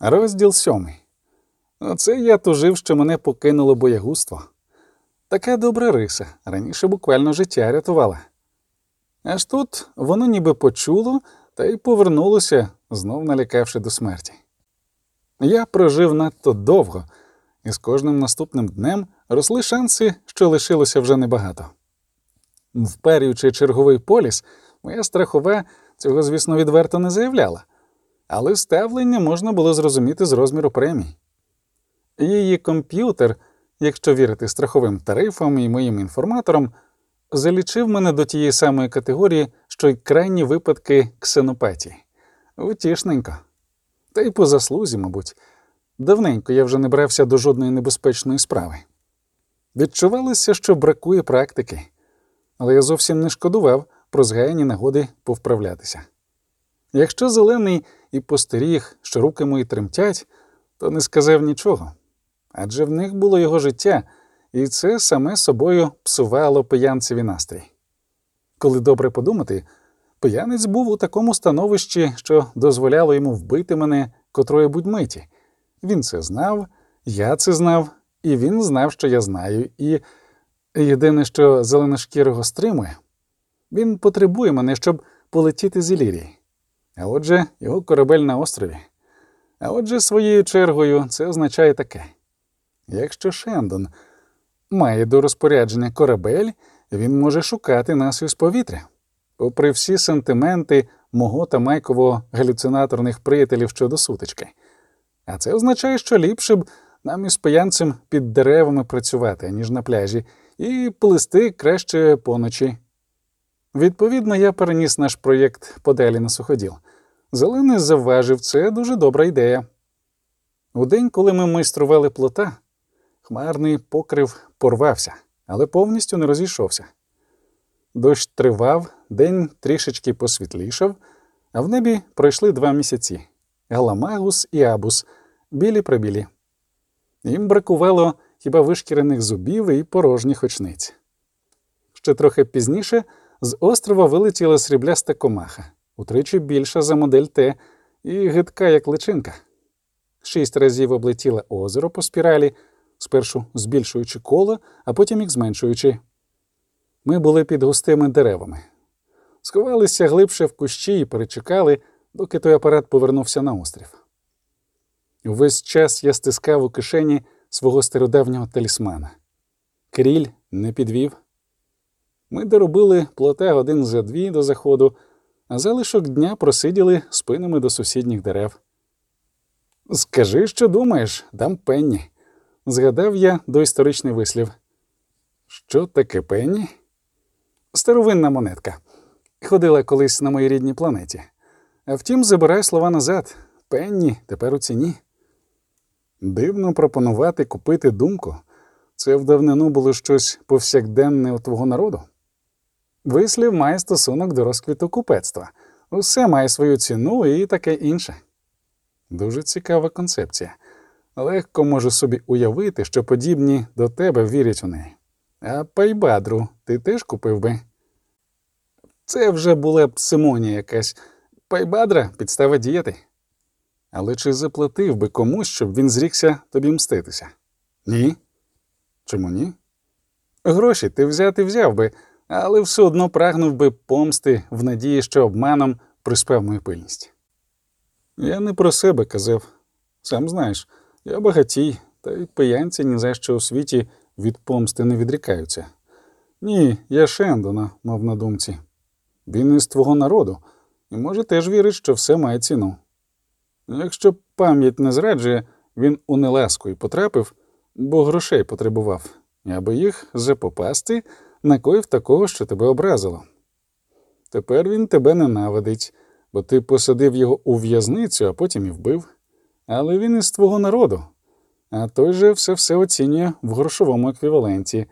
Розділ сьомий. Оце я тужив, що мене покинуло боягузтво. Така добра риса, раніше буквально життя рятувала. Аж тут воно ніби почуло та й повернулося, знов налякавши до смерті. Я прожив надто довго, і з кожним наступним днем росли шанси, що лишилося вже небагато. Вперюючи черговий поліс, моя страхова цього, звісно, відверто не заявляла, але ставлення можна було зрозуміти з розміру премій. Її комп'ютер, якщо вірити страховим тарифам і моїм інформаторам, залічив мене до тієї самої категорії, що й крайні випадки ксенопатії. Утішненько. Та й по заслузі, мабуть. Давненько я вже не брався до жодної небезпечної справи. Відчувалося, що бракує практики, але я зовсім не шкодував про згаяні нагоди повправлятися. Якщо зелений і постеріг, що руки мої тремтять, то не сказав нічого, адже в них було його життя, і це саме собою псувало пиянцеві настрій. Коли добре подумати, пиянець був у такому становищі, що дозволяло йому вбити мене котрої будь миті. Він це знав, я це знав, і він знав, що я знаю, і єдине, що зеленошкірого стримує, він потребує мене, щоб полетіти з Ілірії. А отже, його корабель на острові. А отже, своєю чергою це означає таке: якщо Шендон має до розпорядження корабель, він може шукати нас із повітря. Попри всі сентименти мого та Майкового галюцинаторних приятелів щодо сутички. А це означає, що ліпше б нам із пиянцем під деревами працювати, ніж на пляжі, і плисти краще поночі. Відповідно, я переніс наш проєкт подалі на суходіл. Зелений завважив, це дуже добра ідея. У день, коли ми майстрували плота, хмарний покрив порвався, але повністю не розійшовся. Дощ тривав, день трішечки посвітлішав, а в небі пройшли два місяці галамагус і абус, білі прибілі. Їм бракувало хіба вишкірених зубів і порожніх очниць. Ще трохи пізніше з острова вилетіла срібляста комаха, утричі більша за модель Т і гидка, як личинка. Шість разів облетіла озеро по спіралі, спершу збільшуючи коло, а потім їх зменшуючи. Ми були під густими деревами, сховалися глибше в кущі і перечекали, доки той апарат повернувся на острів. Увесь час я стискав у кишені свого стародавнього талісмана. Кріль не підвів. Ми доробили плоте годин за дві до заходу, а залишок дня просиділи спинами до сусідніх дерев. Скажи, що думаєш, дам пенні. Згадав я доісторичний вислів. Що таке пенні? Старовинна монетка. Ходила колись на моїй рідній планеті. А втім, забирай слова назад. Пенні тепер у ціні. Дивно пропонувати купити думку. Це в давнину було щось повсякденне у твого народу. Вислів має стосунок до розквіту купецтва. Усе має свою ціну і таке інше. Дуже цікава концепція. Легко можу собі уявити, що подібні до тебе вірять у неї. А пайбадру ти теж купив би? Це вже була б симонія якась. Пайбадра підстава діяти. Але чи заплатив би комусь, щоб він зрікся тобі мститися? Ні? Чому ні? Гроші ти взяти взяв би, але все одно прагнув би помсти в надії, що обманом приспав мою пильність. Я не про себе казав. Сам знаєш, я багатій, та й пиянці ні за що у світі від помсти не відрікаються. Ні, я Шендона, мав на думці. Він із твого народу, і може теж вірить, що все має ціну. Якщо пам'ять не зраджує, він у неласку й потрапив, бо грошей потребував, аби їх запопасти, накоїв такого, що тебе образило. Тепер він тебе ненавидить, бо ти посадив його у в'язницю, а потім і вбив. Але він із твого народу, а той же все все оцінює в грошовому еквіваленті.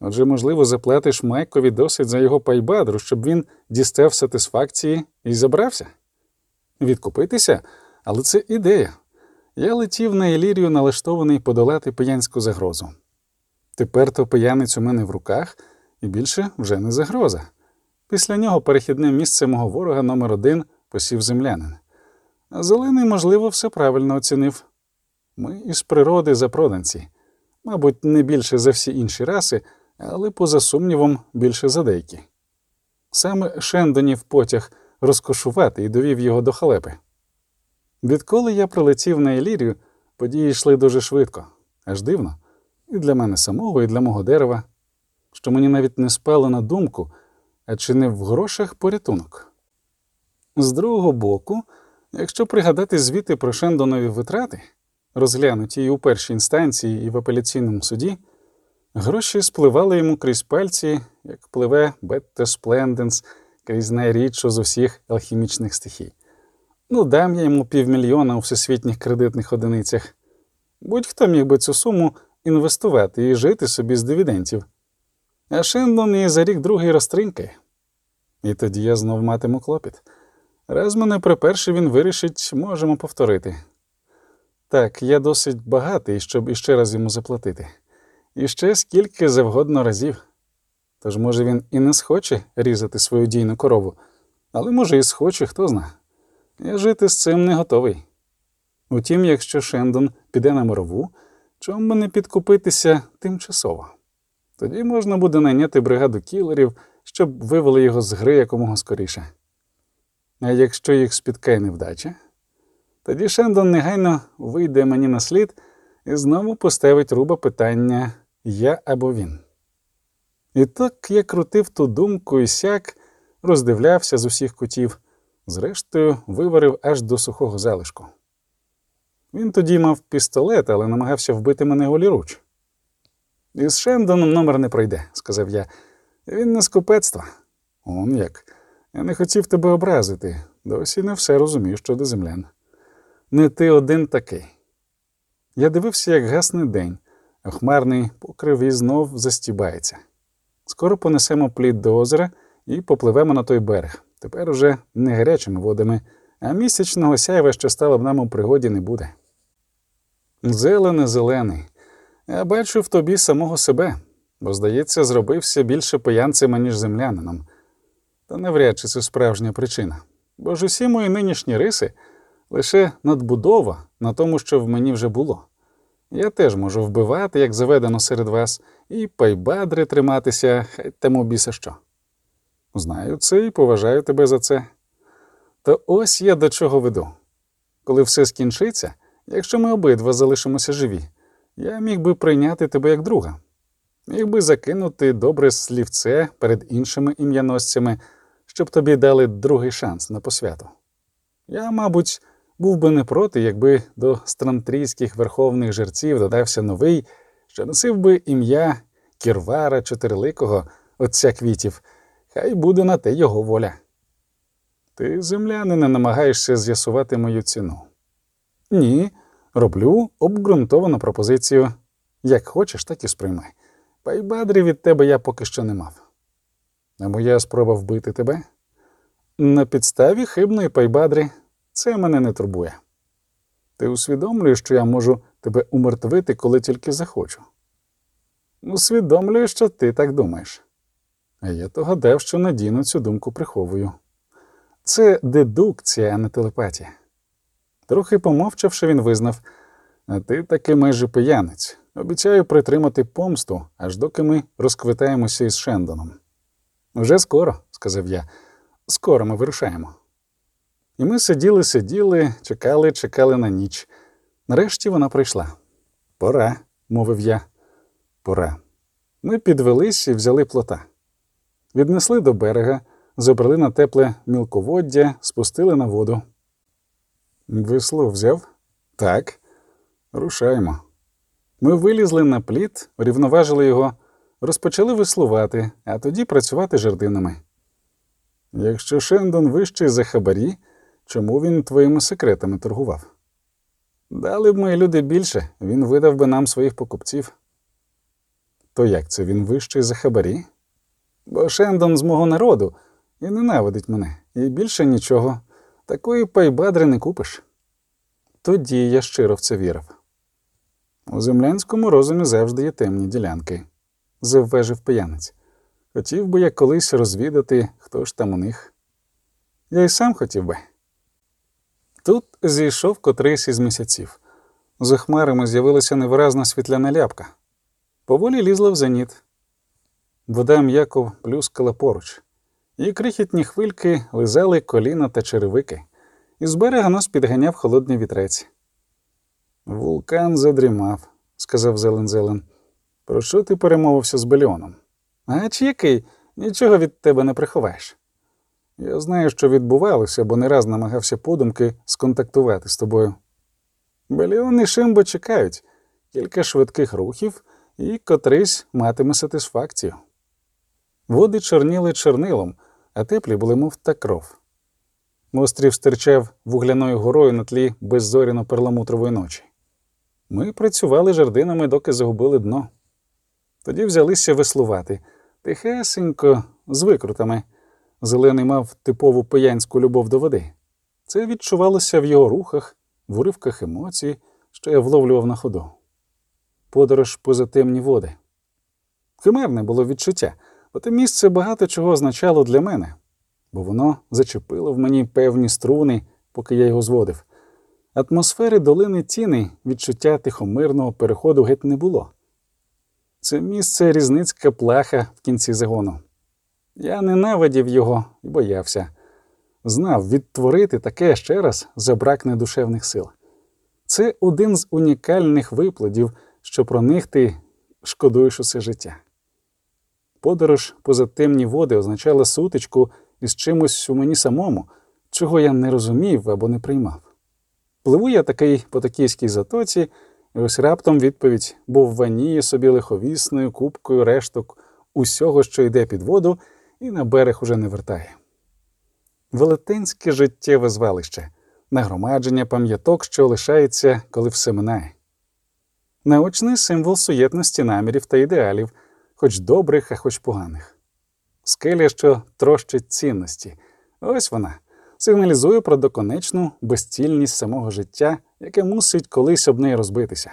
Отже, можливо, заплатиш Майкові досить за його пайбадру, щоб він дістав сатисфакції і забрався? Відкупитися? Але це ідея. Я летів на Елірію, налаштований подолати пиянську загрозу. Тепер то пиянець у мене в руках, і більше вже не загроза. Після нього перехідне місце мого ворога номер один посів землянин. А зелений, можливо, все правильно оцінив. Ми із природи запроданці, мабуть, не більше за всі інші раси, але, поза сумнівом, більше за деякі. Саме Шендонів потяг розкошувати і довів його до халепи. Відколи я прилетів на Елірію, події йшли дуже швидко, аж дивно, і для мене самого, і для мого дерева, що мені навіть не спало на думку, а чи не в грошах порятунок. З другого боку, якщо пригадати звіти про Шендонові витрати, розглянуті і у першій інстанції, і в апеляційному суді, гроші спливали йому крізь пальці, як пливе Бетте Спленденс крізь найрідшу з усіх алхімічних стихій. Ну, дам я йому півмільйона у всесвітніх кредитних одиницях. Будь-хто міг би цю суму інвестувати і жити собі з дивідендів. А Шендон і за рік другий розтринкає. І тоді я знов матиму клопіт. Раз мене приперши, він вирішить, можемо повторити. Так, я досить багатий, щоб іще раз йому заплатити. І ще скільки завгодно разів. Тож, може, він і не схоче різати свою дійну корову, але може і схоче, хто зна. Я жити з цим не готовий. Утім, якщо Шендон піде на морову, чому не підкупитися тимчасово? Тоді можна буде найняти бригаду кілерів, щоб вивели його з гри якомога скоріше. А якщо їх спіткає невдача, тоді Шендон негайно вийде мені на слід і знову поставить руба питання я або він. І так я крутив ту думку і сяк, роздивлявся з усіх кутів, зрештою виварив аж до сухого залишку. Він тоді мав пістолет, але намагався вбити мене голіруч. Із Шендоном номер не пройде, сказав я. Він не з купецтва. Он як. Я не хотів тебе образити. Досі не все розумію щодо землян. Не ти один такий. Я дивився, як гасне день, хмарний покрив і знов застібається. Скоро понесемо плід до озера і попливемо на той берег. Тепер уже не гарячими водами, а місячного сяйва, що стало б нам у пригоді, не буде. Зелене, зелений. Я бачу в тобі самого себе, бо, здається, зробився більше пиянцем, ніж землянином. Та навряд чи це справжня причина. Бо ж усі мої нинішні риси лише надбудова на тому, що в мені вже було. Я теж можу вбивати, як заведено серед вас, і пайбадри триматися, хай тому біса що. Знаю це і поважаю тебе за це. То ось я до чого веду. Коли все скінчиться, якщо ми обидва залишимося живі, я міг би прийняти тебе як друга, міг би закинути добре слівце перед іншими ім'яносцями, щоб тобі дали другий шанс на посвяту. Я, мабуть, був би не проти, якби до странтрійських верховних жерців додався новий, що носив би ім'я Кірвара Чотириликого, отця квітів, хай буде на те його воля. Ти, землянине, намагаєшся з'ясувати мою ціну. Ні, роблю обґрунтовану пропозицію. Як хочеш, так і сприймай. Пайбадрі від тебе я поки що не мав. А моя спроба вбити тебе? На підставі хибної пайбадрі це мене не турбує. Ти усвідомлюєш, що я можу тебе умертвити, коли тільки захочу. Усвідомлюю, що ти так думаєш. А я то гадав, що надійно цю думку приховую. Це дедукція, а не телепатія. Трохи помовчавши, він визнав, ти таки майже пиянець. Обіцяю притримати помсту, аж доки ми розквитаємося із Шендоном. Вже скоро, сказав я, скоро ми вирушаємо. І ми сиділи, сиділи, чекали, чекали на ніч. Нарешті вона прийшла. Пора, мовив я. Пора. Ми підвелись і взяли плота. Віднесли до берега, забрали на тепле мілководдя, спустили на воду. Весло взяв? Так. Рушаємо. Ми вилізли на пліт, рівноважили його, розпочали веслувати, а тоді працювати жердинами. Якщо Шендон вищий за хабарі, чому він твоїми секретами торгував? Дали б мої люди більше, він видав би нам своїх покупців. То як це він вищий за хабарі? Бо Шендон з мого народу і ненавидить мене, і більше нічого. Такої пайбадри не купиш. Тоді я щиро в це вірив. У землянському розумі завжди є темні ділянки, заввежив пиянець. Хотів би я колись розвідати, хто ж там у них. Я й сам хотів би. Тут зійшов котрийсь із місяців. За хмарами з'явилася невиразна світляна ляпка. Поволі лізла в зеніт. Вода м'яко плюскала поруч, і крихітні хвильки лизали коліна та черевики, і з берега нас підганяв холодний вітрець. Вулкан задрімав, сказав Зелен Зелен. Про що ти перемовився з Беліоном? А чи який? Нічого від тебе не приховаєш. Я знаю, що відбувалося, бо не раз намагався подумки сконтактувати з тобою. Беліон і Шимбо чекають кілька швидких рухів і котрийсь матиме сатисфакцію. Води чорніли чорнилом, а теплі були, мов та кров. Острів стирчав вугляною горою на тлі беззоряно перламутрової ночі. Ми працювали жердинами, доки загубили дно. Тоді взялися веслувати тихесенько, з викрутами. Зелений мав типову пиянську любов до води. Це відчувалося в його рухах, в уривках емоцій, що я вловлював на ходу. Подорож поза темні води. Химерне було відчуття, оте місце багато чого означало для мене, бо воно зачепило в мені певні струни, поки я його зводив. Атмосфери долини тіни відчуття тихомирного переходу геть не було. Це місце різницька плаха в кінці загону. Я ненавидів його і боявся. Знав, відтворити таке ще раз забракне душевних сил. Це один з унікальних виплодів, що про них ти шкодуєш усе життя. Подорож поза темні води означала сутичку із чимось у мені самому, чого я не розумів або не приймав. Пливу я такий по токійській затоці, і ось раптом відповідь був ваніє собі лиховісною купкою решток усього, що йде під воду, і на берег уже не вертає. Велетенське життєве звалище, нагромадження пам'яток, що лишається, коли все минає. Наочний символ суєтності намірів та ідеалів, хоч добрих, а хоч поганих. Скеля, що трощить цінності. Ось вона сигналізує про доконечну безцільність самого життя, яке мусить колись об неї розбитися,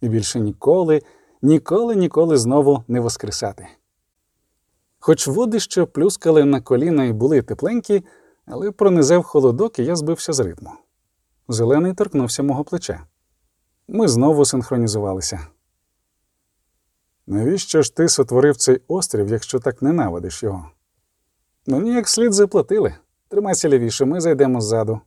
і більше ніколи, ніколи, ніколи знову не воскресати. Хоч води ще плюскали на коліна і були тепленькі, але пронизав холодок, і я збився з ритму. Зелений торкнувся мого плеча. Ми знову синхронізувалися. Навіщо ж ти сотворив цей острів, якщо так ненавидиш його? Мені як слід заплатили. Тримайся лівіше, ми зайдемо ззаду.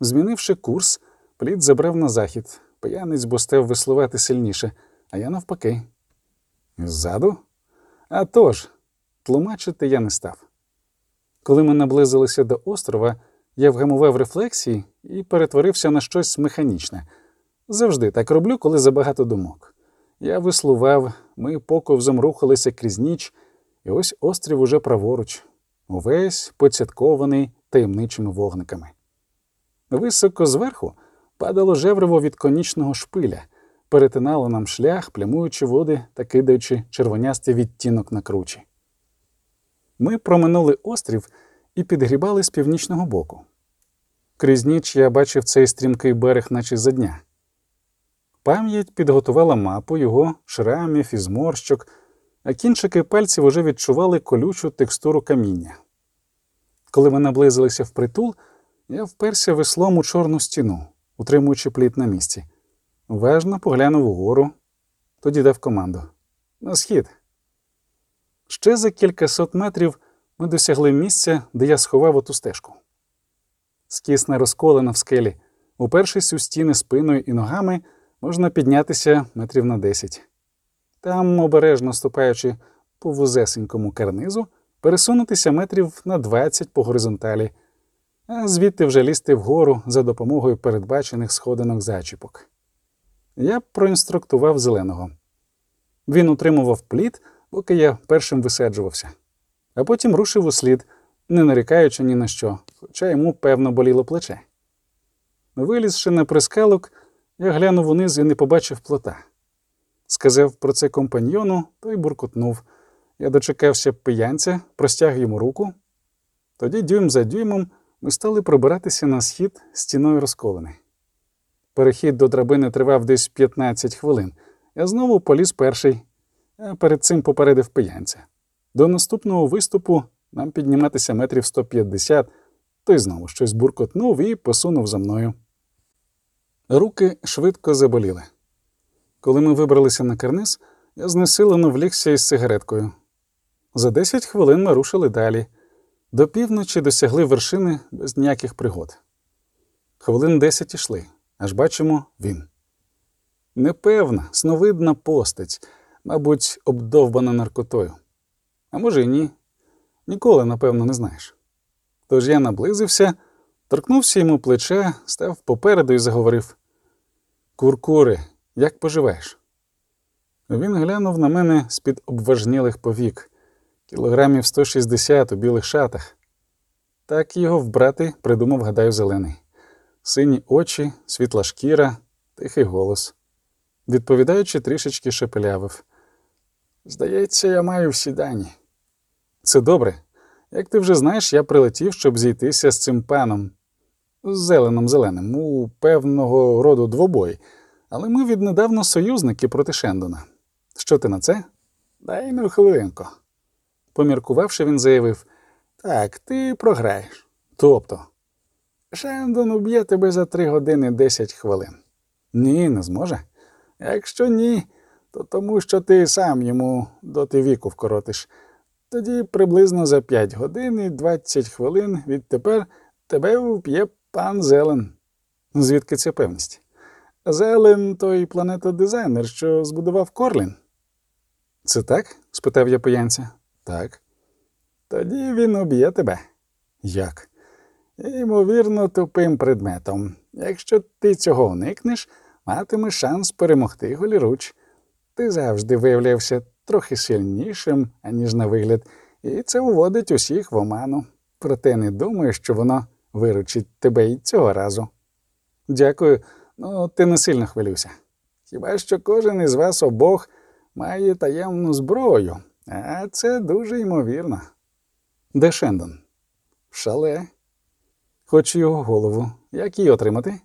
Змінивши курс, плід забрав на захід. П'янець бо став веслувати сильніше, а я навпаки. Ззаду? А тож, тлумачити я не став. Коли ми наблизилися до острова, я вгамував рефлексії і перетворився на щось механічне. Завжди так роблю, коли забагато думок. Я веслував, ми поковзом рухалися крізь ніч, і ось острів уже праворуч, увесь поцяткований таємничими вогниками. Високо зверху падало жеврево від конічного шпиля, перетинало нам шлях, плямуючи води та кидаючи червонястий відтінок на кручі. Ми проминули острів і підгрібали з північного боку. Крізь ніч я бачив цей стрімкий берег, наче за дня. Пам'ять підготувала мапу його шрамів і зморщок, а кінчики пальців уже відчували колючу текстуру каміння. Коли ми наблизилися впритул, я вперся веслом у чорну стіну, утримуючи пліт на місці. Уважно поглянув угору, тоді дав команду на схід. Ще за кількасот метрів ми досягли місця, де я сховав оту стежку. Скісна розколена в скелі, упершись у стіни спиною і ногами, можна піднятися метрів на десять. Там, обережно ступаючи по вузесенькому карнизу, пересунутися метрів на двадцять по горизонталі, а звідти вже лізти вгору за допомогою передбачених сходинок зачіпок. Я проінструктував зеленого. Він утримував плід, поки я першим висаджувався, а потім рушив у слід, не нарікаючи ні на що, хоча йому певно боліло плече. Вилізши на прискалок, я глянув униз і не побачив плота. Сказав про це компаньйону, той буркотнув. Я дочекався пиянця, простяг йому руку. Тоді дюйм за дюймом ми стали пробиратися на схід стіною розколений. Перехід до драбини тривав десь 15 хвилин. Я знову поліз перший, а перед цим попередив пиянця. До наступного виступу нам підніматися метрів 150, Той знову щось буркотнув і посунув за мною. Руки швидко заболіли. Коли ми вибралися на карниз, я знесилено влігся із сигареткою. За десять хвилин ми рушили далі. До півночі досягли вершини без ніяких пригод. Хвилин десять ішли, аж бачимо він. Непевна, сновидна постать, мабуть, обдовбана наркотою. А може, й ні. Ніколи, напевно, не знаєш. Тож я наблизився, торкнувся йому плеча, став попереду і заговорив: Куркури, як поживаєш? Він глянув на мене з-під обважнілих повік, кілограмів 160 у білих шатах. Так його вбрати придумав, гадаю, зелений. Сині очі, світла шкіра, тихий голос. Відповідаючи, трішечки шепелявив. Здається, я маю всі дані. Це добре. Як ти вже знаєш, я прилетів, щоб зійтися з цим паном, з зеленим зеленим, у певного роду двобой, але ми віднедавна союзники проти Шендона. Що ти на це? Дай ну хвилинку. Поміркувавши, він заявив: Так, ти програєш. Тобто, Шендон уб'є тебе за три години 10 хвилин. Ні, не зможе. Якщо ні, то тому, що ти сам йому доти віку вкоротиш. Тоді приблизно за 5 годин і 20 хвилин відтепер тебе вп'є пан Зелен. Звідки ця певність? Зелен той планетодизайнер, що збудував Корлін. Це так? спитав я пиянця. Так. Тоді він уб'є тебе. Як? Ймовірно, тупим предметом. Якщо ти цього уникнеш, матимеш шанс перемогти голіруч. Ти завжди виявлявся трохи сильнішим, аніж на вигляд, і це уводить усіх в оману. Проте не думаю, що воно виручить тебе і цього разу. Дякую, ну ти не сильно хвилюйся. Хіба що кожен із вас обох має таємну зброю, а це дуже ймовірно. Де Шендон? В шале. Хочу його голову. Як її отримати?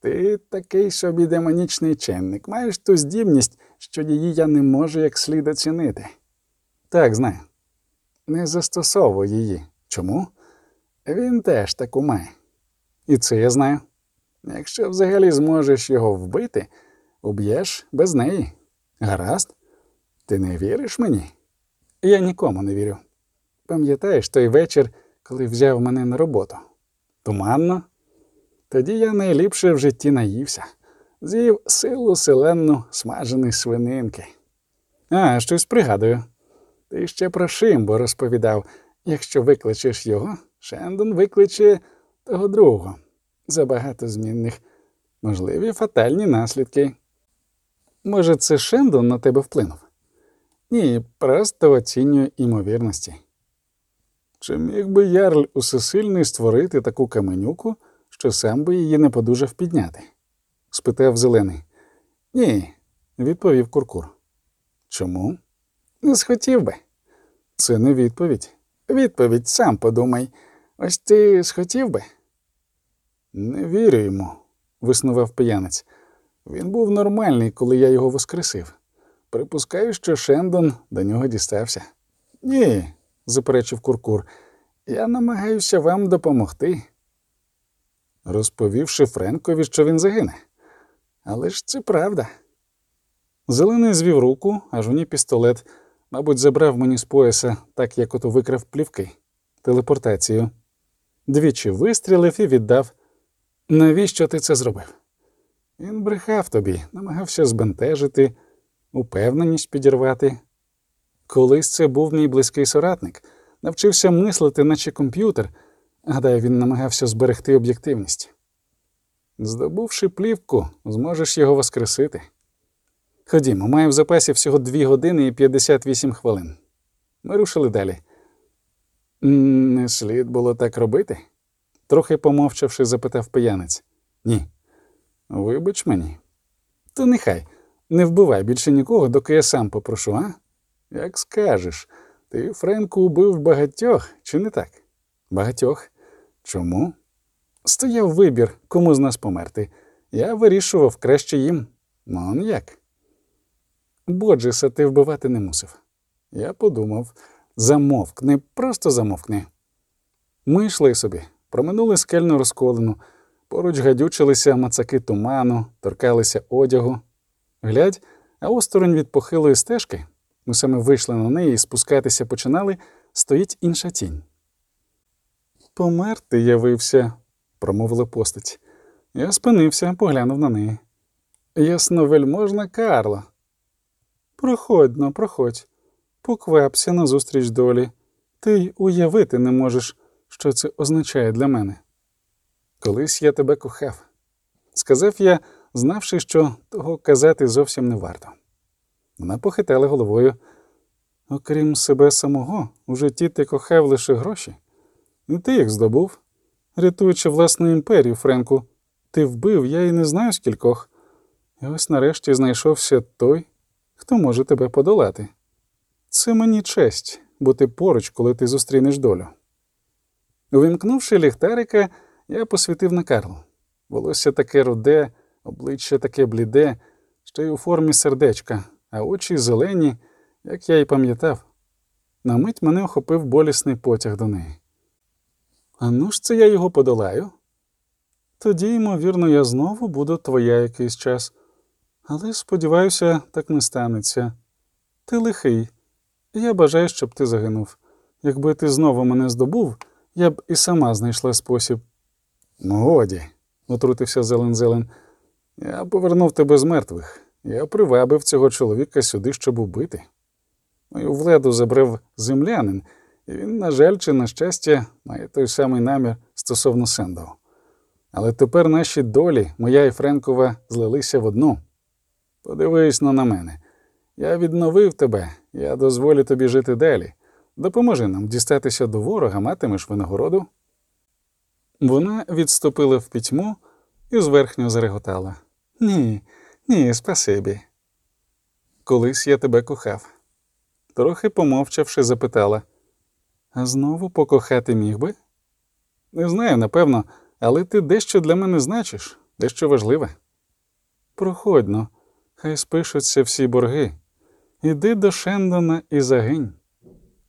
Ти такий собі демонічний чинник. Маєш ту здібність, що її я не можу як слід оцінити. Так, знаю. Не застосовуй її. Чому? Він теж таку має. І це я знаю. Якщо взагалі зможеш його вбити, уб'єш без неї. Гаразд? Ти не віриш мені? Я нікому не вірю. Пам'ятаєш той вечір, коли взяв мене на роботу? Туманно? Тоді я найліпше в житті наївся, з'їв силу селенну смаженої свининки. А, щось пригадую. Ти ще про Шимбо розповідав. Якщо викличеш його, Шендон викличе того другого. Забагато змінних, можливі фатальні наслідки. Може, це Шендон на тебе вплинув? Ні, просто оцінюю імовірності. Чи міг би Ярль усесильний створити таку каменюку, що сам би її не подужав підняти? спитав зелений. Ні, відповів Куркур. Чому? Не схотів би. Це не відповідь. Відповідь сам подумай. Ось ти схотів би? Не вірю йому, виснував п'янець. Він був нормальний, коли я його воскресив. Припускаю, що Шендон до нього дістався. Ні, заперечив Куркур. Я намагаюся вам допомогти. Розповівши Френкові, що він загине. Але ж це правда. Зелений звів руку, аж у ній пістолет, мабуть, забрав мені з пояса, так як ото викрав плівки, телепортацію. Двічі вистрілив і віддав. Навіщо ти це зробив? Він брехав тобі, намагався збентежити, упевненість підірвати. Колись це був мій близький соратник, навчився мислити, наче комп'ютер. Гадаю, він намагався зберегти об'єктивність. Здобувши плівку, зможеш його воскресити. Ходімо, маю в запасі всього 2 години і 58 хвилин. Ми рушили далі. «М, Не слід було так робити? трохи помовчавши, запитав пиянець. Ні. Вибач мені. То нехай, не вбивай більше нікого, доки я сам попрошу, а? Як скажеш, ти, Френку, убив багатьох, чи не так? Багатьох. Чому? Стояв вибір, кому з нас померти. Я вирішував краще їм. Ну, он як? Боджеса ти вбивати не мусив. Я подумав замовкни, просто замовкни. Ми йшли собі, проминули скельну розколину, поруч гадючилися мацаки туману, торкалися одягу. Глядь, а осторонь від похилої стежки, ми саме вийшли на неї і спускатися починали, стоїть інша тінь. Померти явився, промовила постать. Я спинився, поглянув на неї. Ясновельможна Карла. Проходь но, проходь, поквапся назустріч долі. Ти й уявити не можеш, що це означає для мене. Колись я тебе кохав. Сказав я, знавши, що того казати зовсім не варто. Вона похитала головою. Окрім себе самого, у житті ти кохав лише гроші. І ти їх здобув. Рятуючи власну імперію, Френку, ти вбив, я і не знаю скількох. І ось нарешті знайшовся той, хто може тебе подолати. Це мені честь бути поруч, коли ти зустрінеш долю. Увімкнувши ліхтарика, я посвітив на Карлу. Волосся таке руде, обличчя таке бліде, ще й у формі сердечка, а очі зелені, як я й пам'ятав. На мить мене охопив болісний потяг до неї. А ну ж це я його подолаю? Тоді, ймовірно, я знову буду твоя якийсь час. Але, сподіваюся, так не станеться. Ти лихий. Я бажаю, щоб ти загинув. Якби ти знову мене здобув, я б і сама знайшла спосіб. Ну, годі, отрутився Зелен Зелен. Я повернув тебе з мертвих. Я привабив цього чоловіка сюди, щоб убити. Мою владу забрав землянин, і він, на жаль, чи на щастя, має той самий намір стосовно Сендоу. Але тепер наші долі, моя і Френкова, злилися в одну. Подивись на мене. Я відновив тебе, я дозволю тобі жити далі. Допоможи нам дістатися до ворога, матимеш винагороду. Вона відступила в пітьму і зверхньо зареготала. Ні, ні, спасибі. Колись я тебе кохав. Трохи помовчавши, запитала А знову покохати міг би? Не знаю, напевно, але ти дещо для мене значиш, дещо важливе. Проходьно, хай спишуться всі борги. Іди до Шендона і загинь.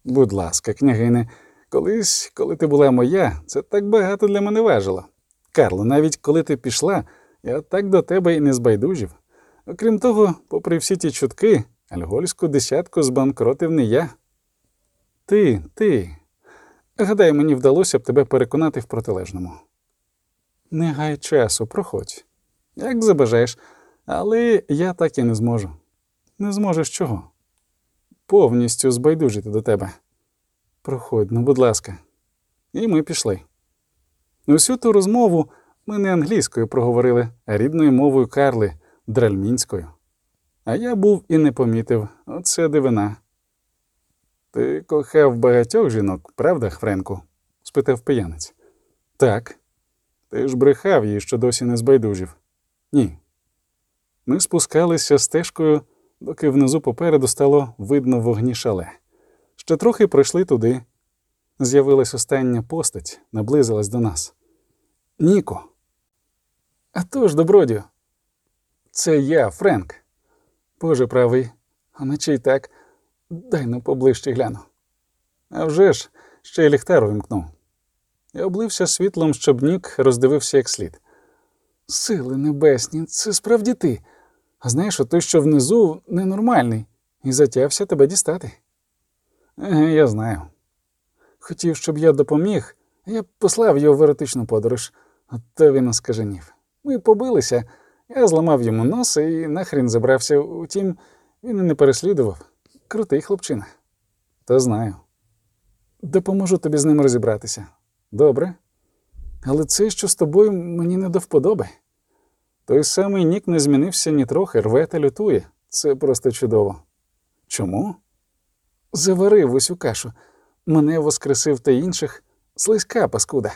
Будь ласка, княгине, колись, коли ти була моя, це так багато для мене важило. Карло, навіть коли ти пішла, я так до тебе і не збайдужив. Окрім того, попри всі ті чутки, альгольську десятку збанкротив не я. Ти, ти. Гадаю, мені вдалося б тебе переконати в протилежному. Не гай часу, проходь. Як забажаєш, але я так і не зможу. Не зможеш чого? Повністю збайдужити до тебе. Проходь, ну, будь ласка. І ми пішли. Усю ту розмову ми не англійською проговорили, а рідною мовою Карли, дральмінською. А я був і не помітив оце дивина. Ти кохав багатьох жінок, правда, Френку? спитав пиянець. Так. Ти ж брехав їй, що досі не збайдужив. Ні. Ми спускалися стежкою, доки внизу попереду стало видно вогні шале. Ще трохи пройшли туди. З'явилась остання постать, наблизилась до нас. Ніко. А то ж, добродію. Це я, Френк. Боже правий, а наче й так. Дай ну поближче гляну. А вже ж, ще й ліхтар увімкнув. Я облився світлом, щоб Нік роздивився як слід. Сили небесні, це справді ти. А знаєш, той, що внизу, ненормальний, і затявся тебе дістати. Еге, я знаю. Хотів, щоб я допоміг, я б послав його в еротичну подорож, а то він оскаженів. Ми побилися, я зламав йому носа і нахрін забрався. Утім, він і не переслідував. Крутий хлопчина. То знаю. Допоможу тобі з ним розібратися. Добре. Але це, що з тобою, мені не до вподоби. Той самий нік не змінився ні трохи, рве та лютує. Це просто чудово. Чому? Заварив усю кашу. Мене воскресив та інших слизька паскуда.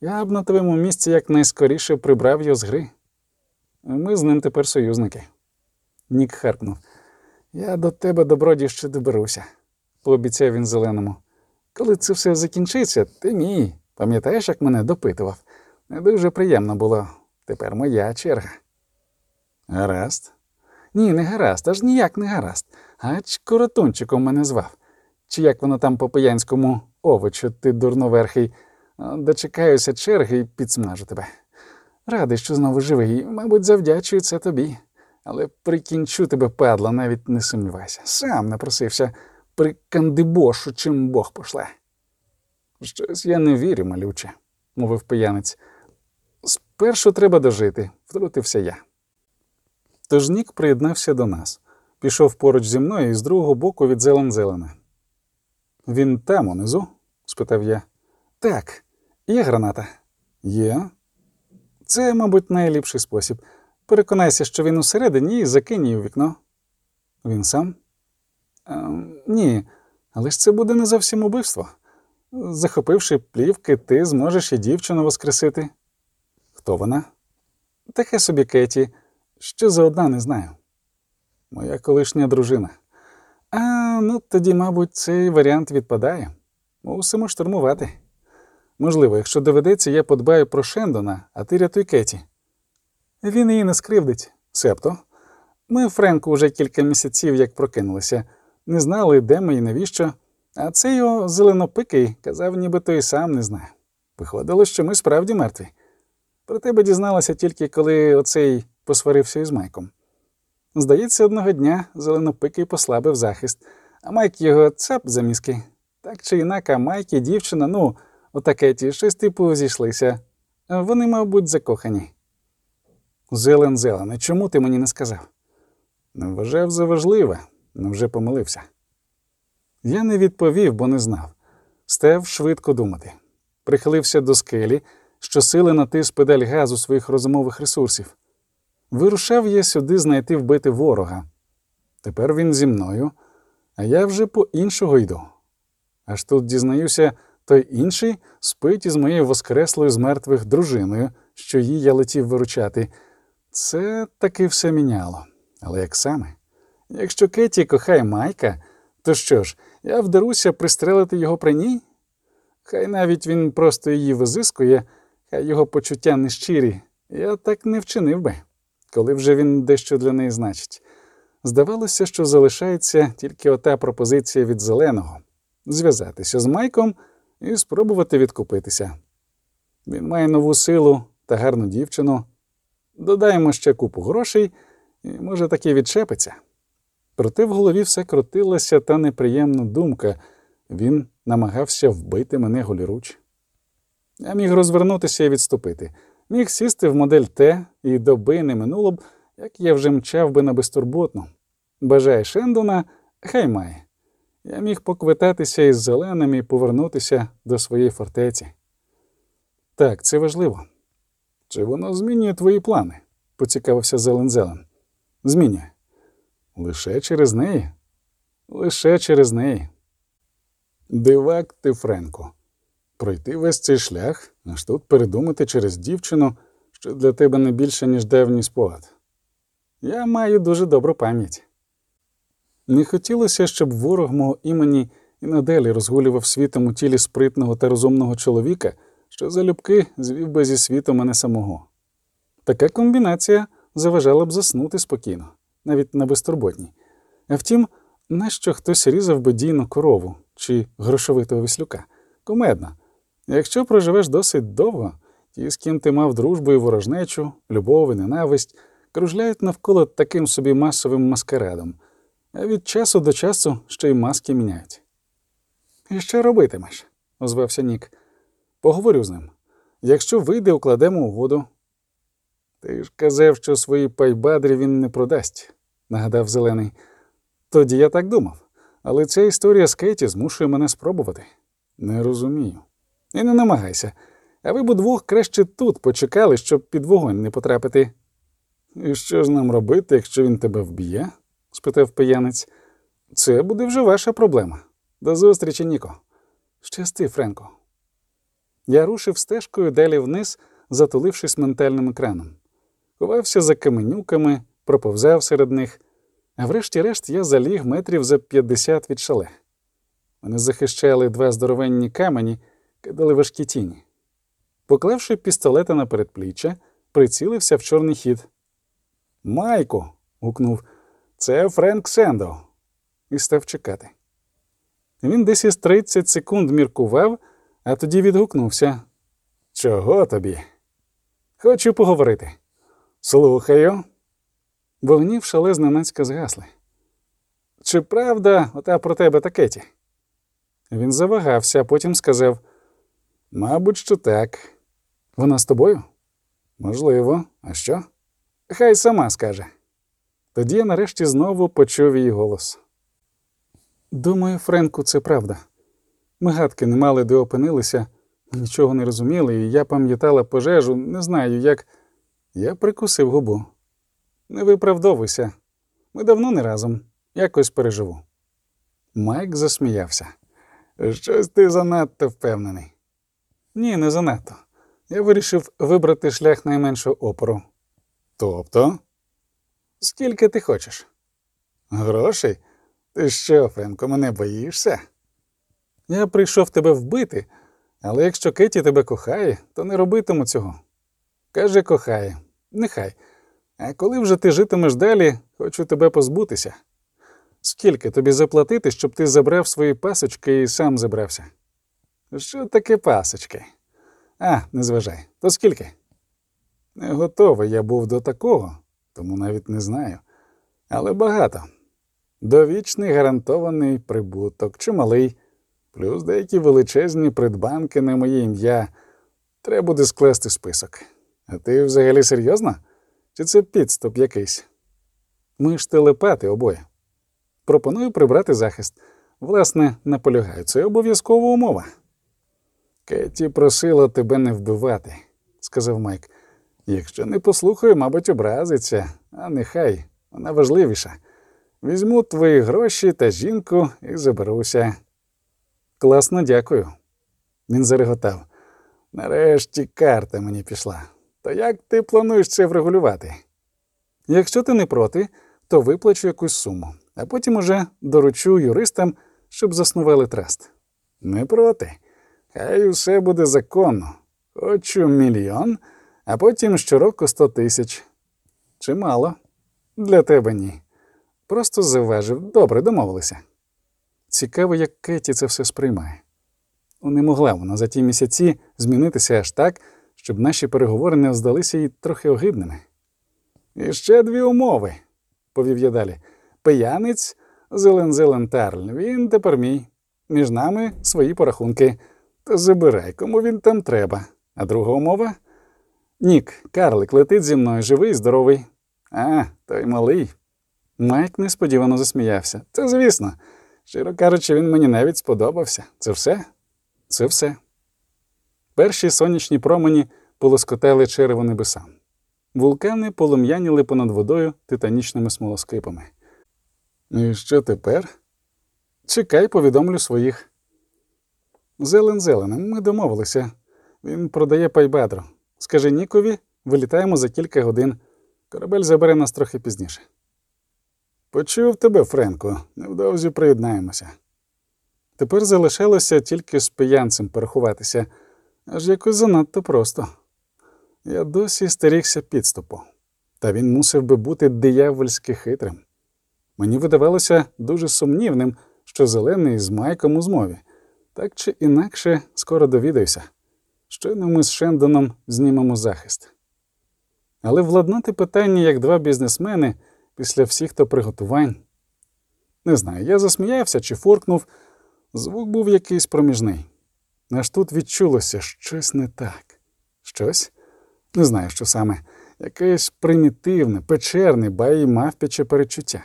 Я б на твоєму місці якнайскоріше прибрав його з гри. Ми з ним тепер союзники. Нік харкнув. Я до тебе, добродій, ще доберуся, пообіцяв він зеленому. Коли це все закінчиться, ти мій. Пам'ятаєш, як мене допитував? Не дуже приємно було. Тепер моя черга. Гаразд? Ні, не гаразд, аж ніяк не гаразд. Ач коротунчиком мене звав. Чи як воно там по пиянському овочу, ти дурноверхий, Дочекаюся черги і підсмажу тебе. Радий, що знову живий, мабуть, завдячую це тобі. Але прикінчу тебе, падла, навіть не сумнівайся. Сам напросився прикандибошу, чим Бог пошле. Щось я не вірю, малюче, мовив пиянець. Спершу треба дожити, втрутився я. Тож Нік приєднався до нас, пішов поруч зі мною і з другого боку від зелен зелена. Він там унизу? спитав я. Так, є граната. Є. Це, мабуть, найліпший спосіб. Переконайся, що він усередині і закинь її у вікно. Він сам? Ем, ні, але ж це буде не зовсім убивство. Захопивши плівки, ти зможеш і дівчину воскресити. Хто вона? Таке собі Кеті, що за одна не знаю. Моя колишня дружина. А ну тоді, мабуть, цей варіант відпадає. Мусимо штурмувати. Можливо, якщо доведеться, я подбаю про Шендона, а ти рятуй Кеті. Він її не скривдить, септо. Ми, Френку, вже кілька місяців як прокинулися, не знали, де ми і навіщо, а цей його зеленопикий казав, ніби той сам не знає. Виходило, що ми справді мертві. Про тебе дізналася тільки коли оцей посварився із Майком. Здається, одного дня зеленопикий послабив захист, а Майк його цап за мізки. Так чи інак, а Майк і дівчина, ну, отаке ті, щось типу зійшлися. Вони, мабуть, закохані. Зелен зелене, чому ти мені не сказав? Не вважав за важливе, але вже помилився. Я не відповів, бо не знав. Стев швидко думати. Прихилився до скелі, що сили натис педаль газу своїх розумових ресурсів. Вирушав я сюди знайти вбити ворога. Тепер він зі мною, а я вже по іншого йду. Аж тут дізнаюся, той інший спить із моєю воскреслою з мертвих дружиною, що їй я летів виручати. Це таки все міняло. Але як саме? Якщо Кеті кохає Майка, то що ж, я вдаруся пристрелити його при ній? Хай навіть він просто її визискує, хай його почуття нещирі, я так не вчинив би, коли вже він дещо для неї значить. Здавалося, що залишається тільки ота пропозиція від зеленого зв'язатися з Майком і спробувати відкупитися. Він має нову силу та гарну дівчину. Додаємо ще купу грошей, і, може, таки відчепиться. Проте в голові все крутилася та неприємна думка він намагався вбити мене голіруч. Я міг розвернутися і відступити, міг сісти в модель Т, і доби не минуло б, як я вже мчав би на безтурботну. Бажає Шендона, хай має. Я міг поквитатися із зеленим і повернутися до своєї фортеці. Так, це важливо. Чи воно змінює твої плани? поцікавився Зелен Зелен. Змінює. Лише через неї? Лише через неї. Дивак ти, Френко. Пройти весь цей шлях, аж тут передумати через дівчину, що для тебе не більше, ніж давній спогад. Я маю дуже добру пам'ять. Не хотілося, щоб ворог мого імені і надалі розгулював світом у тілі спритного та розумного чоловіка, що залюбки звів би зі світу мене самого. Така комбінація заважала б заснути спокійно, навіть на безтурботній. А втім, нащо хтось різав би дійну корову чи грошовитого віслюка? Кумедно. Якщо проживеш досить довго, ті, з ким ти мав дружбу і ворожнечу, любов і ненависть, кружляють навколо таким собі масовим маскарадом, а від часу до часу ще й маски міняють. І що робитимеш? озвався Нік. Поговорю з ним. Якщо вийде, укладемо угоду. Ти ж казав, що свої пайбадрі він не продасть, нагадав Зелений. Тоді я так думав. Але ця історія з Кейті змушує мене спробувати. Не розумію. І не намагайся. А ви б удвох краще тут почекали, щоб під вогонь не потрапити. І що ж нам робити, якщо він тебе вб'є? спитав пиянець. Це буде вже ваша проблема. До зустрічі, Ніко. Щасти, Френко. Я рушив стежкою далі вниз, затулившись ментальним екраном. Ховався за каменюками, проповзав серед них, а врешті-решт я заліг метрів за 50 від шале. Мене захищали два здоровенні камені, кидали важкі тіні. Поклавши пістолета на передпліччя, прицілився в чорний хід. Майку. гукнув. Це Френк Сендо. І став чекати. Він десь із 30 секунд міркував, а тоді відгукнувся Чого тобі? Хочу поговорити. Слухаю. Вогні в шале зненацька згасли. Чи правда ота про тебе та Кеті? Він завагався, а потім сказав: Мабуть, що так. Вона з тобою? Можливо, а що? Хай сама скаже. Тоді я нарешті знову почув її голос. Думаю, Френку, це правда. Ми гадки не мали, де опинилися, нічого не розуміли, і я пам'ятала пожежу, не знаю, як. Я прикусив губу. Не виправдовуйся. Ми давно не разом, якось переживу. Майк засміявся. Щось ти занадто впевнений. Ні, не занадто. Я вирішив вибрати шлях найменшого опору. Тобто? Скільки ти хочеш? Грошей? Ти що, Френко, мене боїшся? Я прийшов тебе вбити, але якщо Кеті тебе кохає, то не робитиму цього. Каже, кохає, нехай. А коли вже ти житимеш далі, хочу тебе позбутися. Скільки тобі заплатити, щоб ти забрав свої пасочки і сам забрався? Що таке пасочки? А, не зважай. То скільки? Не готовий я був до такого, тому навіть не знаю. Але багато. Довічний гарантований прибуток, чималий, плюс деякі величезні придбанки на моє ім'я. Треба буде скласти список. А ти взагалі серйозно? Чи це підступ якийсь? Ми ж телепати обоє. Пропоную прибрати захист. Власне, наполягаю, це обов'язкова умова. Кеті просила тебе не вбивати, сказав Майк. Якщо не послухаю, мабуть, образиться, а нехай вона важливіша. Візьму твої гроші та жінку і заберуся. Класно, дякую. Він зареготав. Нарешті карта мені пішла. То як ти плануєш це врегулювати? Якщо ти не проти, то виплачу якусь суму, а потім уже доручу юристам, щоб заснували траст. Не проти. Хай усе буде законно. Хочу мільйон, а потім щороку сто тисяч. Чимало. Для тебе ні. Просто заважив. Добре, домовилися. Цікаво, як Кеті це все сприймає. Не могла вона за ті місяці змінитися аж так, щоб наші переговори не здалися їй трохи огидними. І ще дві умови, повів я далі. Пиянець Зелен-Зелен Тарль, він тепер мій. Між нами свої порахунки. Та забирай, кому він там треба. А друга умова? Нік, Карлик летить зі мною живий, і здоровий. А, той малий. Майк несподівано засміявся. Це звісно. Щиро кажучи, він мені навіть сподобався. Це все? Це все. Перші сонячні промені полоскотали черево небеса. Вулкани полум'яніли понад водою титанічними смолоскипами. І що тепер? Чекай, повідомлю своїх. Зелен зеленим, ми домовилися. Він продає пайбедро. Скажи Нікові, вилітаємо за кілька годин. Корабель забере нас трохи пізніше. Почув тебе, Френко, невдовзі приєднаємося. Тепер залишалося тільки з пиянцем порахуватися, аж якось занадто просто. Я досі стерігся підступу, та він мусив би бути диявольськи хитрим. Мені видавалося дуже сумнівним, що зелений з Майком у змові. Так чи інакше скоро довідаюся. Щойно ми з Шендоном знімемо захист. Але владнати питання як два бізнесмени після всіх то приготувань. Не знаю, я засміявся чи форкнув. Звук був якийсь проміжний. Аж тут відчулося щось не так. Щось? Не знаю, що саме, якесь примітивне, печерне, ба й мавпяче перечуття.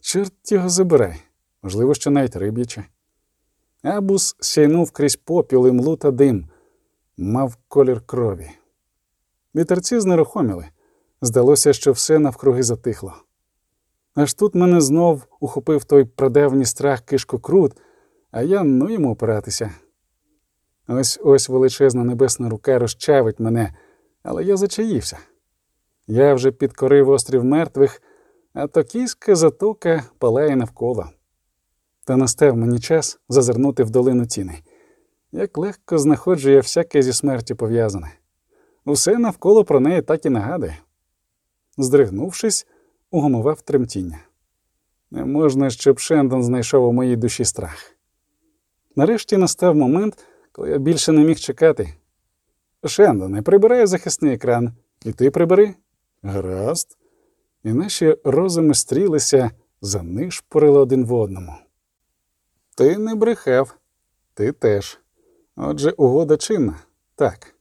Чорт його забирай, можливо, що навіть риб'яче. Абус сяйнув крізь попіл і млу та дим, мав колір крові. Вітерці знерухоміли. Здалося, що все навкруги затихло. Аж тут мене знов ухопив той прадавній страх кишкокрут, а я ну йому опиратися. Ось ось величезна небесна рука розчавить мене, але я зачаївся. Я вже підкорив острів мертвих, а токійська затока палає навколо. Та настав мені час зазирнути в долину тіни. Як легко знаходжу я всяке зі смертю пов'язане. Усе навколо про неї так і нагадує. Здригнувшись, угомував тремтіння. Не можна, щоб Шендон знайшов у моїй душі страх. Нарешті настав момент, коли я більше не міг чекати. Шендоне, прибирай захисний екран. І ти прибери. Гаразд. І наші розуми стрілися, занишпорили один в одному. Ти не брехав, ти теж. Отже, угода чинна, так.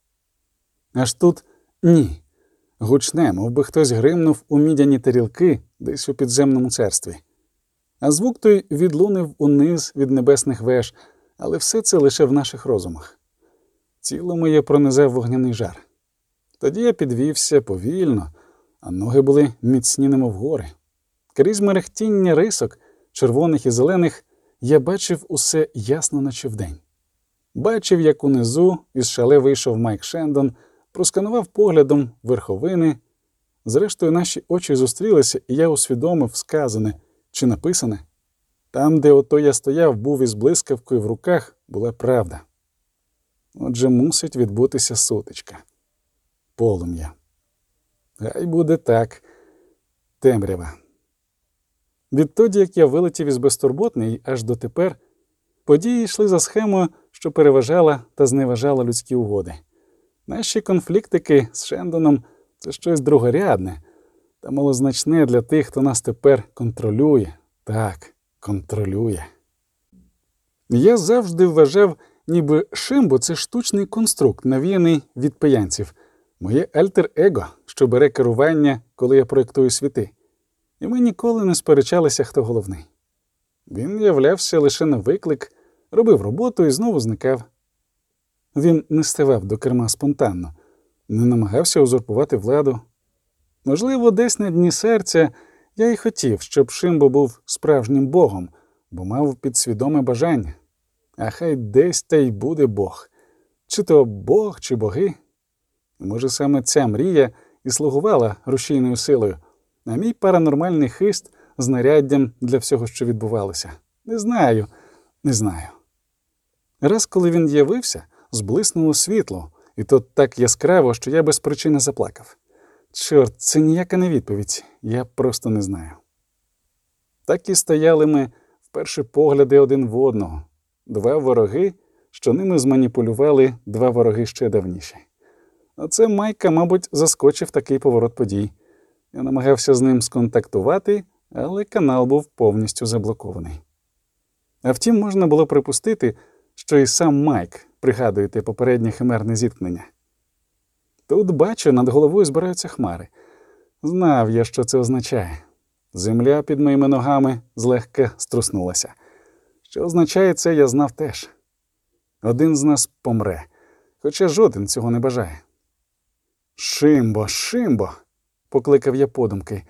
Аж тут ні. Гучне, мов би хтось гримнув у мідяні тарілки десь у підземному царстві. А звук той відлунив униз від небесних веж, але все це лише в наших розумах. Тіло моє пронизав вогняний жар. Тоді я підвівся повільно, а ноги були міцні, немов гори. Крізь мерехтіння рисок, червоних і зелених, я бачив усе ясно, наче вдень. Бачив, як унизу із шале вийшов Майк Шендон, просканував поглядом верховини. Зрештою, наші очі зустрілися, і я усвідомив сказане чи написане. Там, де ото я стояв, був із блискавкою в руках, була правда. Отже, мусить відбутися сутичка. Полум'я. Хай буде так, темрява. Відтоді, як я вилетів із безтурботної аж дотепер, події йшли за схемою, що переважала та зневажала людські угоди. Наші конфліктики з Шендоном це щось другорядне та малозначне для тих, хто нас тепер контролює. Так, контролює. Я завжди вважав, ніби Шимбо це штучний конструкт, навіяний від пиянців, моє альтер-его, що бере керування, коли я проєктую світи. І ми ніколи не сперечалися, хто головний. Він являвся лише на виклик, робив роботу і знову зникав. Він не ставав до керма спонтанно, не намагався узурпувати владу. Можливо, десь на дні серця я й хотів, щоб Шимбо був справжнім богом, бо мав підсвідоме бажання. А хай десь та й буде Бог, чи то Бог, чи боги. Може, саме ця мрія і слугувала рушійною силою, а мій паранормальний хист знаряддям для всього, що відбувалося. Не знаю, не знаю. Раз, коли він з'явився, зблиснуло світло, і то так яскраво, що я без причини заплакав. Чорт, це ніяка не відповідь, я просто не знаю. Так і стояли ми в перші погляди один в одного, два вороги, що ними зманіпулювали два вороги ще давніше. Оце Майка, мабуть, заскочив такий поворот подій. Я намагався з ним сконтактувати, але канал був повністю заблокований. А втім, можна було припустити, що і сам Майк пригадує те попереднє химерне зіткнення. Тут бачу, над головою збираються хмари. Знав я, що це означає. Земля під моїми ногами злегка струснулася. Що означає це, я знав теж. Один з нас помре, хоча жоден цього не бажає. Шимбо, Шимбо, покликав я подумки.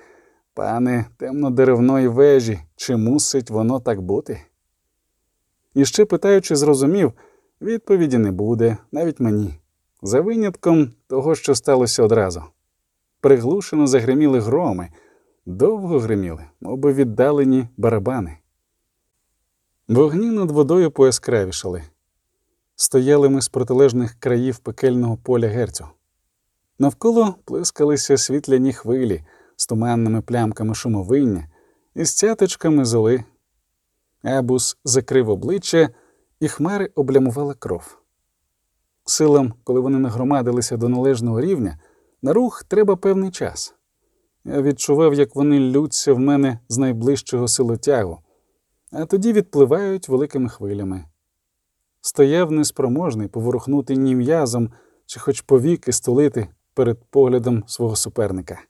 Пане темнодеревної вежі, чи мусить воно так бути? І ще питаючи, зрозумів, відповіді не буде, навіть мені, за винятком того, що сталося одразу. Приглушено загриміли громи, довго гриміли, мовби віддалені барабани. Вогні над водою пояскравішали. Стояли ми з протилежних країв пекельного поля герцю. Навколо плескалися світляні хвилі з туманними плямками шумовиння і з цяточками золи. Абус закрив обличчя, і хмари облямувала кров. Силам, коли вони нагромадилися до належного рівня, на рух треба певний час. Я відчував, як вони лються в мене з найближчого силотягу, а тоді відпливають великими хвилями. Стояв неспроможний поворухнути ні м'язом чи хоч повіки столити перед поглядом свого суперника.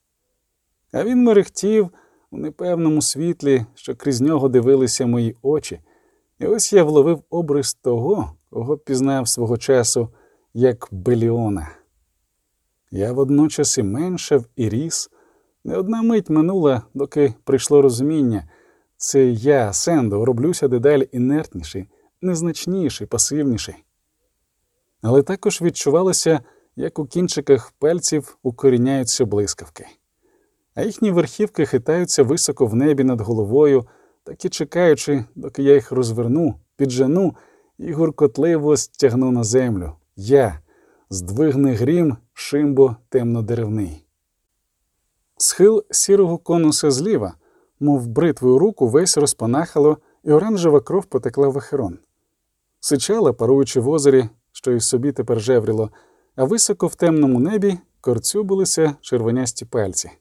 А він мерехтів у непевному світлі, що крізь нього дивилися мої очі, і ось я вловив обрис того, кого пізнав свого часу як Беліона. Я водночас і меншав, і ріс. Не одна мить минула, доки прийшло розуміння. Це я, Сендо, роблюся дедалі інертніший, незначніший, пасивніший. Але також відчувалося, як у кінчиках пальців укоріняються блискавки, а їхні верхівки хитаються високо в небі над головою, так і чекаючи, доки я їх розверну, піджену і гуркотливо стягну на землю. Я, здвигни грім, шимбо темнодеревний. Схил сірого конуса зліва, мов бритвою руку, весь розпанахало, і оранжева кров потекла в ехерон. Сичала, паруючи в озері, що й собі тепер жевріло, а високо в темному небі корцюбилися червонясті пальці.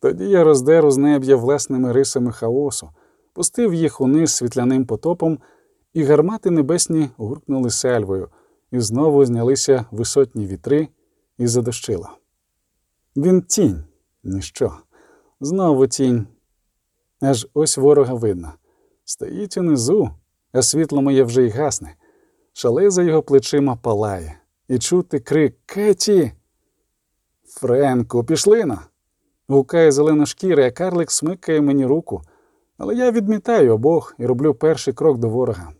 Тоді я роздер узнеб'я власними рисами хаосу, пустив їх униз світляним потопом, і гармати небесні гуркнули сальвою, і знову знялися висотні вітри і задощило. Він тінь, ніщо, знову тінь. Аж ось ворога видно. Стоїть унизу, а світло моє вже й гасне. Шале за його плечима палає, і чути крик Кеті. Френку, пішли на. Гукає зелена шкіра, а карлик смикає мені руку, але я відмітаю обох і роблю перший крок до ворога.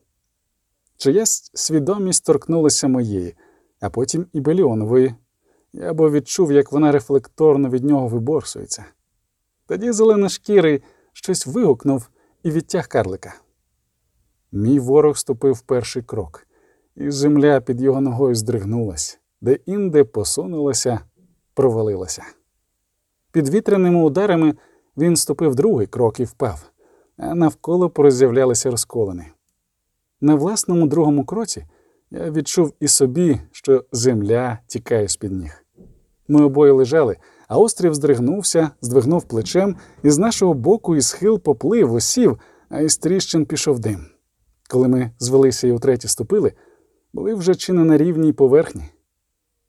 Чиясь свідомість торкнулася моєї, а потім і Беліонової. Я бо відчув, як вона рефлекторно від нього виборсується. Тоді зеленошкірий щось вигукнув і відтяг карлика. Мій ворог ступив перший крок, і земля під його ногою здригнулась, де інде посунулася, провалилася. Під вітряними ударами він ступив другий крок і впав, а навколо пороззявлялися розколини. На власному другому кроці я відчув і собі, що земля тікає з-під ніг. Ми обоє лежали, а острів здригнувся, здвигнув плечем, і з нашого боку і схил поплив, осів, а із тріщин пішов дим. Коли ми звелися і утретє ступили, були вже чи не на рівній поверхні.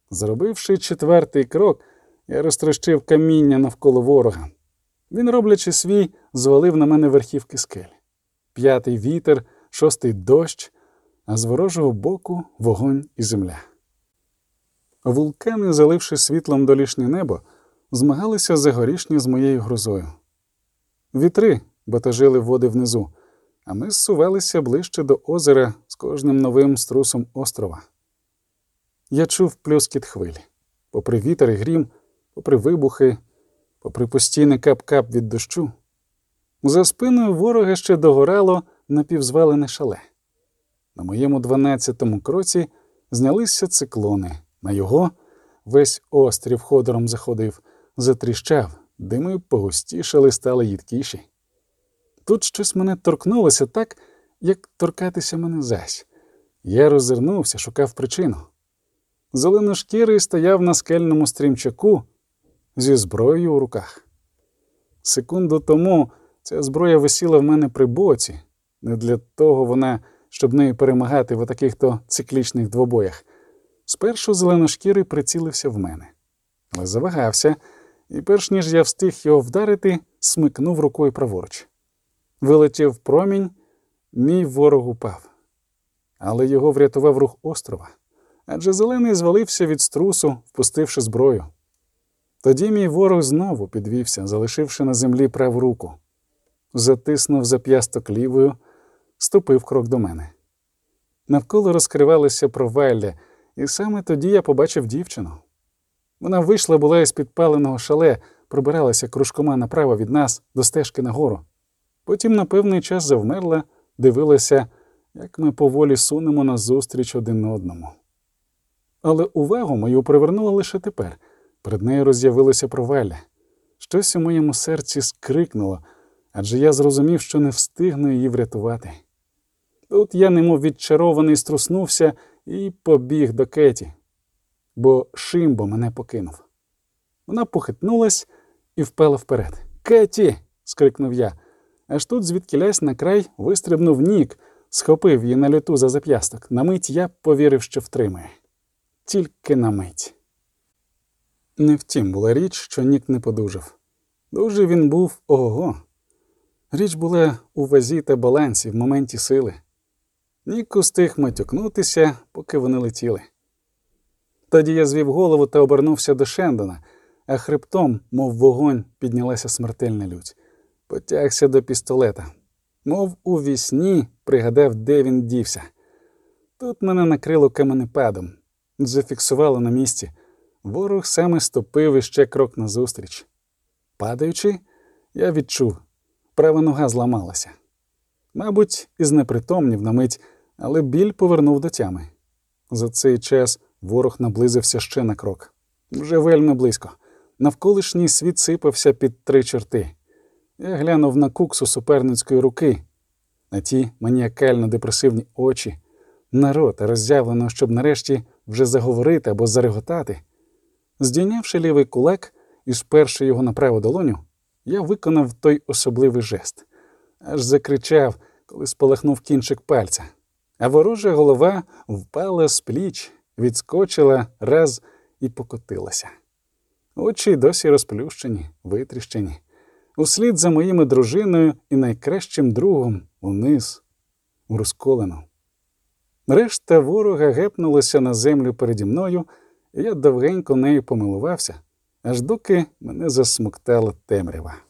Зробивши четвертий крок, я розтрощив каміння навколо ворога. Він, роблячи свій, звалив на мене верхівки скель. П'ятий вітер, шостий дощ, а з ворожого боку вогонь і земля. Вулкани, заливши світлом долішнє небо, змагалися за горішні з моєю грозою. Вітри батажили води внизу, а ми зсувалися ближче до озера з кожним новим струсом острова. Я чув плюскіт хвилі, попри вітер і грім, попри вибухи, попри постійний кап-кап від дощу. За спиною ворога ще догорало напівзвалене шале. На моєму дванадцятому кроці знялися циклони. На його весь острів ходором заходив, затріщав, дими погустішали, стали їдкіші. Тут щось мене торкнулося так, як торкатися мене зась. Я роззирнувся, шукав причину. Зеленошкірий стояв на скельному стрімчаку зі зброєю у руках. Секунду тому ця зброя висіла в мене при боці, не для того вона, щоб нею перемагати в таких то циклічних двобоях. Спершу зеленошкірий прицілився в мене, але завагався, і, перш ніж я встиг його вдарити, смикнув рукою праворуч. Вилетів промінь, мій ворог упав. Але його врятував рух острова, адже зелений звалився від струсу, впустивши зброю. Тоді мій ворог знову підвівся, залишивши на землі праву руку, затиснув зап'ясток лівою, ступив крок до мене. Навколо розкривалося провалля, і саме тоді я побачив дівчину. Вона вийшла була із підпаленого шале, пробиралася кружкома направо від нас до стежки нагору. Потім на певний час завмерла, дивилася, як ми поволі сунемо назустріч один одному. Але увагу мою привернуло лише тепер. Перед нею роз'явилося провалля. Щось у моєму серці скрикнуло, адже я зрозумів, що не встигну її врятувати. Тут я, немов відчарований, струснувся і побіг до Кеті, бо Шимбо мене покинув. Вона похитнулась і впала вперед. Кеті. скрикнув я. Аж тут, звідкілясь на край, вистрибнув нік, схопив її на люту за зап'ясток. На мить я повірив, що втримає. Тільки на мить. Не втім була річ, що Нік не подужав. Дуже він був ого. Річ була у вазі та балансі в моменті сили. Нік устиг матюкнутися, поки вони летіли. Тоді я звів голову та обернувся до Шендона, а хребтом, мов вогонь, піднялася смертельна лють. Потягся до пістолета, мов у вісні пригадав, де він дівся. Тут мене накрило каменепадом, зафіксувало на місці. Ворог саме ступив іще крок назустріч. Падаючи, я відчув, права нога зламалася. Мабуть, і знепритомнів на мить, але біль повернув до тями. За цей час ворог наблизився ще на крок. Вже вельми близько. Навколишній світ сипався під три чорти. Я глянув на куксу суперницької руки, на ті маніакально депресивні очі, на рота роззявлено, щоб нарешті вже заговорити або зареготати. Здійнявши лівий кулак і сперши його на праву долоню, я виконав той особливий жест, аж закричав, коли спалахнув кінчик пальця, а ворожа голова впала з пліч, відскочила раз і покотилася. Очі досі розплющені, витріщені, услід за моїми дружиною і найкращим другом униз, у розколену. Решта ворога гепнулася на землю переді мною, і я довгенько нею помилувався, аж доки мене засмоктала темрява.